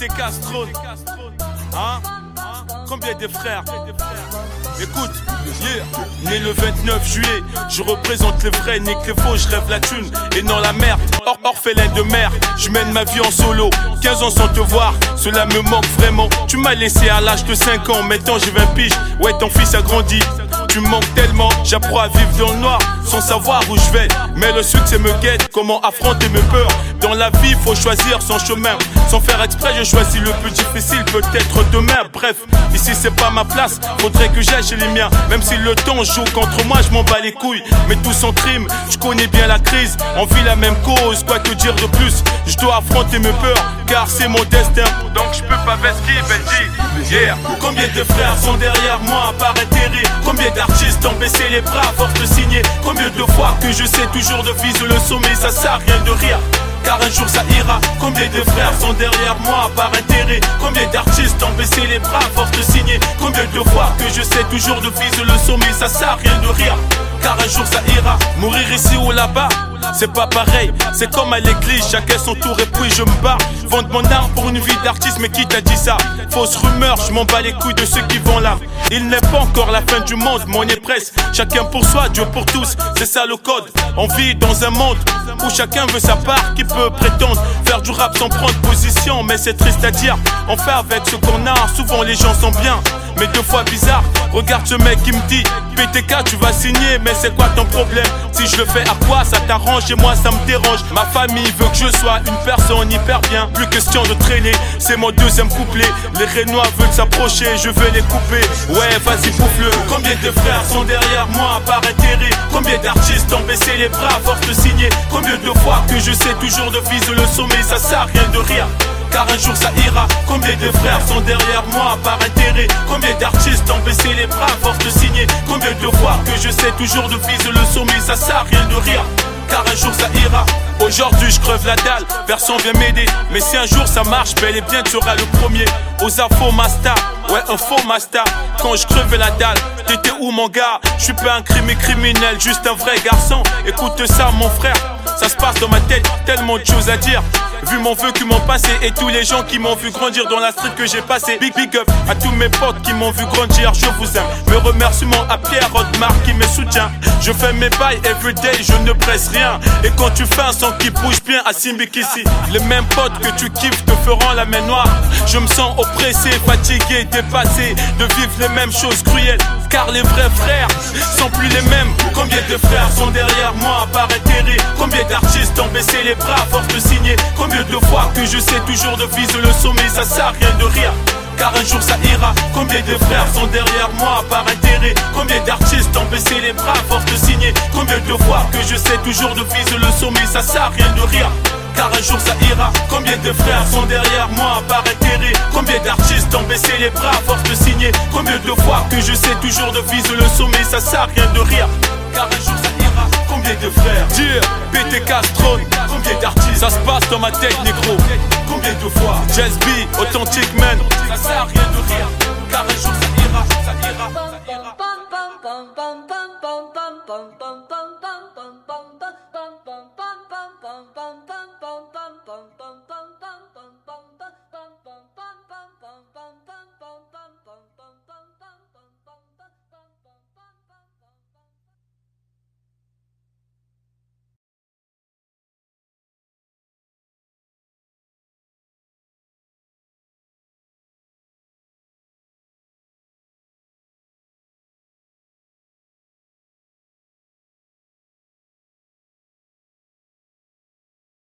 BT Castro. Hein? Combien de frères? Écoute, né le 29 juillet, je représente les vrais, nique les faux, je rêve la thune et non la merde. Or, orphelin de mère, je mène ma vie en solo. 15 ans sans te voir, cela me manque vraiment. Tu m'as laissé à l'âge de 5 ans, maintenant j'ai 20 piges. Ouais, ton fils a grandi. Tu manques tellement, j'apprends à vivre dans le noir sans savoir où je vais. Mais le succès me guette, comment affronter mes peurs. Dans la vie, faut choisir son chemin. Sans faire exprès, je choisis le plus difficile, peut-être demain. Bref, ici c'est pas ma place, faudrait que j'aille chez les miens. Même si le temps joue contre moi, je m'en bats les couilles. Mais tous en crime, je connais bien la crise. On vit la même cause, quoi que dire de plus? Je dois affronter mes peurs, car c'est mon destin. Donc je peux pas vesquer, Benji. Yeah. Combien de frères sont derrière moi, par intérêt Combien d'artistes ont baissé les bras, force de signer? Combien de fois que je sais toujours de viser le sommet, ça sert à rien de rire car un jour ça ira. Combien de frères sont derrière moi par intérêt Combien d'artistes ont baissé les bras force de signer Combien de fois que je sais toujours de viser le sommet, ça sert à rien de rire car un jour ça ira. Mourir ici ou là-bas, c'est pas pareil. C'est comme à l'église, chacun son tour et puis je me barre. Vendre mon art pour une vie d'artiste, mais qui t'a dit ça? Fausse rumeur, je m'en bats les couilles de ceux qui vont là. Il n'est pas encore la fin du monde, mon presse. Chacun pour soi, Dieu pour tous, c'est ça le code. On vit dans un monde où chacun veut sa part, qui peut prétendre faire du rap sans prendre position. Mais c'est triste à dire, on fait avec ce qu'on a. Souvent les gens sont bien, mais deux fois bizarre. Regarde ce mec qui me dit PTK, tu vas signer, mais c'est quoi ton problème? Si je le fais à quoi ça t'arrange? Et moi ça me dérange. Ma famille veut que je sois une personne hyper bien. Plus question de traîner, c'est mon deuxième couplet. Les Rénois veulent s'approcher, je veux les couper. Ouais, vas-y, bouffe-le. Combien de frères sont derrière moi par intérêt Combien d'artistes ont baissé les bras à force de signer? Combien de fois que je sais toujours de viser le sommet, ça sert à rien de rire car un jour ça ira. Combien de frères sont derrière moi par intérêt Combien d'artistes ont baissé les bras force de signer Combien de fois que je sais toujours de viser le sommet, ça sert rien de rire car un jour ça ira. Aujourd'hui je creve la dalle, personne vient m'aider. Mais si un jour ça marche, bel et bien tu seras le premier. Aux infos master, ouais un master. Quand je crevais la dalle, t'étais où mon gars? Je suis pas un crime criminel, juste un vrai garçon. Écoute ça mon frère, ça se passe dans ma tête, tellement de choses à dire. Vu mon vœu qui m'ont passé et tous les gens qui m'ont vu grandir dans la street que j'ai passé. Big big up à tous mes potes qui m'ont vu grandir, je vous aime. Mes remerciements à Pierre Rodmar qui me soutient. Je fais mes bails everyday, je ne presse rien. Et quand tu fais un son qui bouge bien à Simbikisi, les mêmes potes que tu kiffes te feront la main noire. Je me sens oppressé, fatigué, dépassé de vivre les mêmes choses cruelles. Car les vrais frères sont plus les mêmes. Combien de frères sont derrière moi par intérêt Combien d'artistes ont baissé les bras à force de signer? De fois que je sais toujours de viser le sommet, ça sert rien de rire. Car un jour ça ira. Combien de frères sont derrière moi par intérêt Combien d'artistes ont baissé les bras force de signer Combien de fois que je sais toujours de viser le sommet, ça sert rien de rire? Car un jour ça ira. Combien de frères sont derrière moi par intérêt Combien d'artistes ont baissé les bras force de signer Combien de fois que je sais toujours de viser le sommet, ça sert rien de rire? Car un jour ça de frères Dire, BT Castron, combien d'artistes? Ça se passe dans ma tête, négro. Combien de fois? Jazz B, Authentic Man, ça sert à rien de rire. Car